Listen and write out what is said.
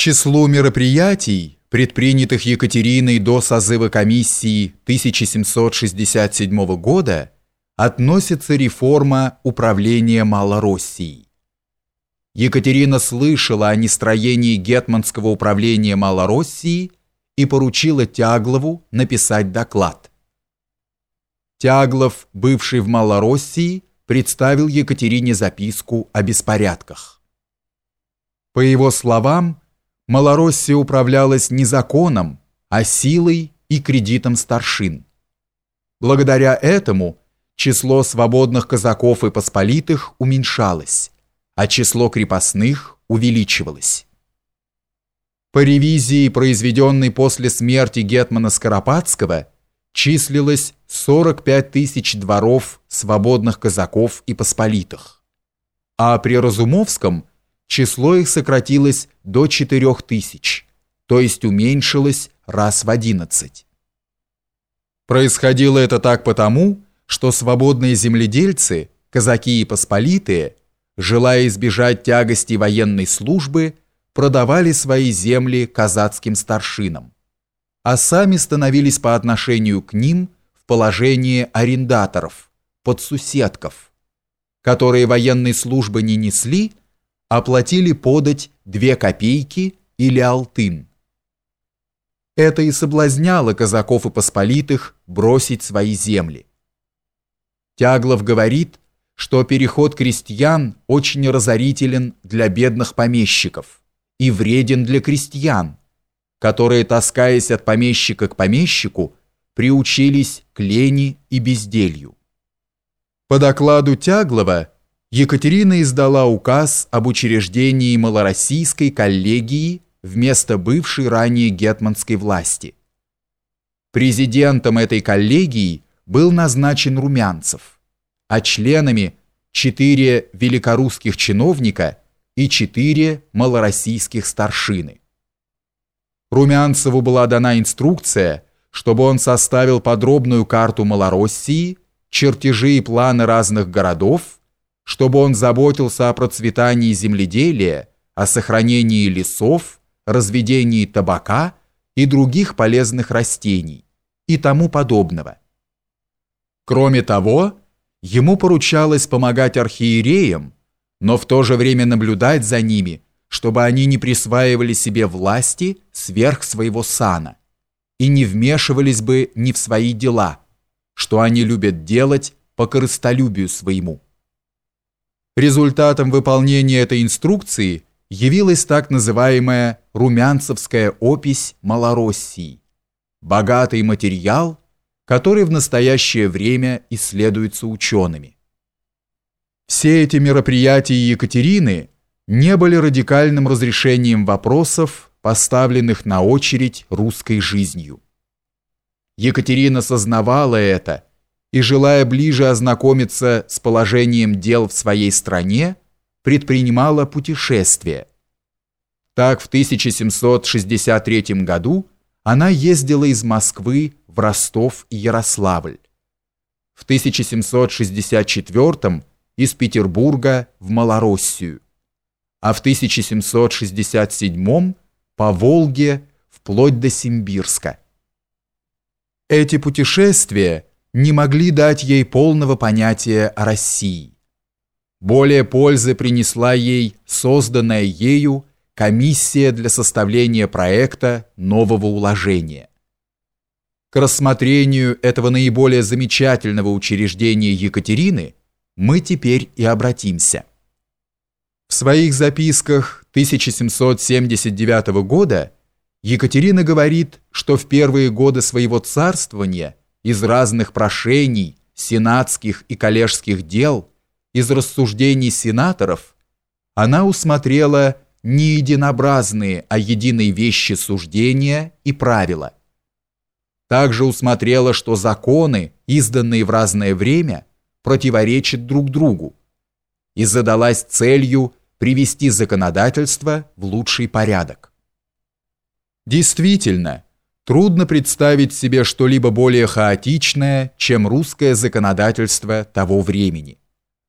числу мероприятий, предпринятых Екатериной до созыва комиссии 1767 года, относится реформа управления Малороссией. Екатерина слышала о нестроении гетманского управления Малороссии и поручила Тяглову написать доклад. Тяглов, бывший в Малороссии, представил Екатерине записку о беспорядках. По его словам, Малороссия управлялась не законом, а силой и кредитом старшин. Благодаря этому число свободных казаков и посполитых уменьшалось, а число крепостных увеличивалось. По ревизии, произведенной после смерти гетмана Скоропадского, числилось 45 тысяч дворов свободных казаков и посполитых, а при Разумовском число их сократилось до 4 тысяч, то есть уменьшилось раз в 11. Происходило это так потому, что свободные земледельцы, казаки и посполитые, желая избежать тягости военной службы, продавали свои земли казацким старшинам, а сами становились по отношению к ним в положении арендаторов, подсуседков, которые военной службы не несли, оплатили подать две копейки или алтын. Это и соблазняло казаков и посполитых бросить свои земли. Тяглов говорит, что переход крестьян очень разорителен для бедных помещиков и вреден для крестьян, которые, таскаясь от помещика к помещику, приучились к лени и безделью. По докладу Тяглова, Екатерина издала указ об учреждении малороссийской коллегии вместо бывшей ранее гетманской власти. Президентом этой коллегии был назначен Румянцев, а членами четыре великорусских чиновника и четыре малороссийских старшины. Румянцеву была дана инструкция, чтобы он составил подробную карту Малороссии, чертежи и планы разных городов, чтобы он заботился о процветании земледелия, о сохранении лесов, разведении табака и других полезных растений и тому подобного. Кроме того, ему поручалось помогать архиереям, но в то же время наблюдать за ними, чтобы они не присваивали себе власти сверх своего сана и не вмешивались бы ни в свои дела, что они любят делать по корыстолюбию своему. Результатом выполнения этой инструкции явилась так называемая «Румянцевская опись Малороссии», богатый материал, который в настоящее время исследуется учеными. Все эти мероприятия Екатерины не были радикальным разрешением вопросов, поставленных на очередь русской жизнью. Екатерина сознавала это – и, желая ближе ознакомиться с положением дел в своей стране, предпринимала путешествие. Так в 1763 году она ездила из Москвы в Ростов и Ярославль. В 1764 из Петербурга в Малороссию, а в 1767 по Волге вплоть до Симбирска. Эти путешествия – не могли дать ей полного понятия о России. Более пользы принесла ей созданная ею комиссия для составления проекта нового уложения. К рассмотрению этого наиболее замечательного учреждения Екатерины мы теперь и обратимся. В своих записках 1779 года Екатерина говорит, что в первые годы своего царствования – из разных прошений, сенатских и коллежских дел, из рассуждений сенаторов, она усмотрела не единообразные, а единые вещи суждения и правила. Также усмотрела, что законы, изданные в разное время, противоречат друг другу, и задалась целью привести законодательство в лучший порядок. Действительно, Трудно представить себе что-либо более хаотичное, чем русское законодательство того времени.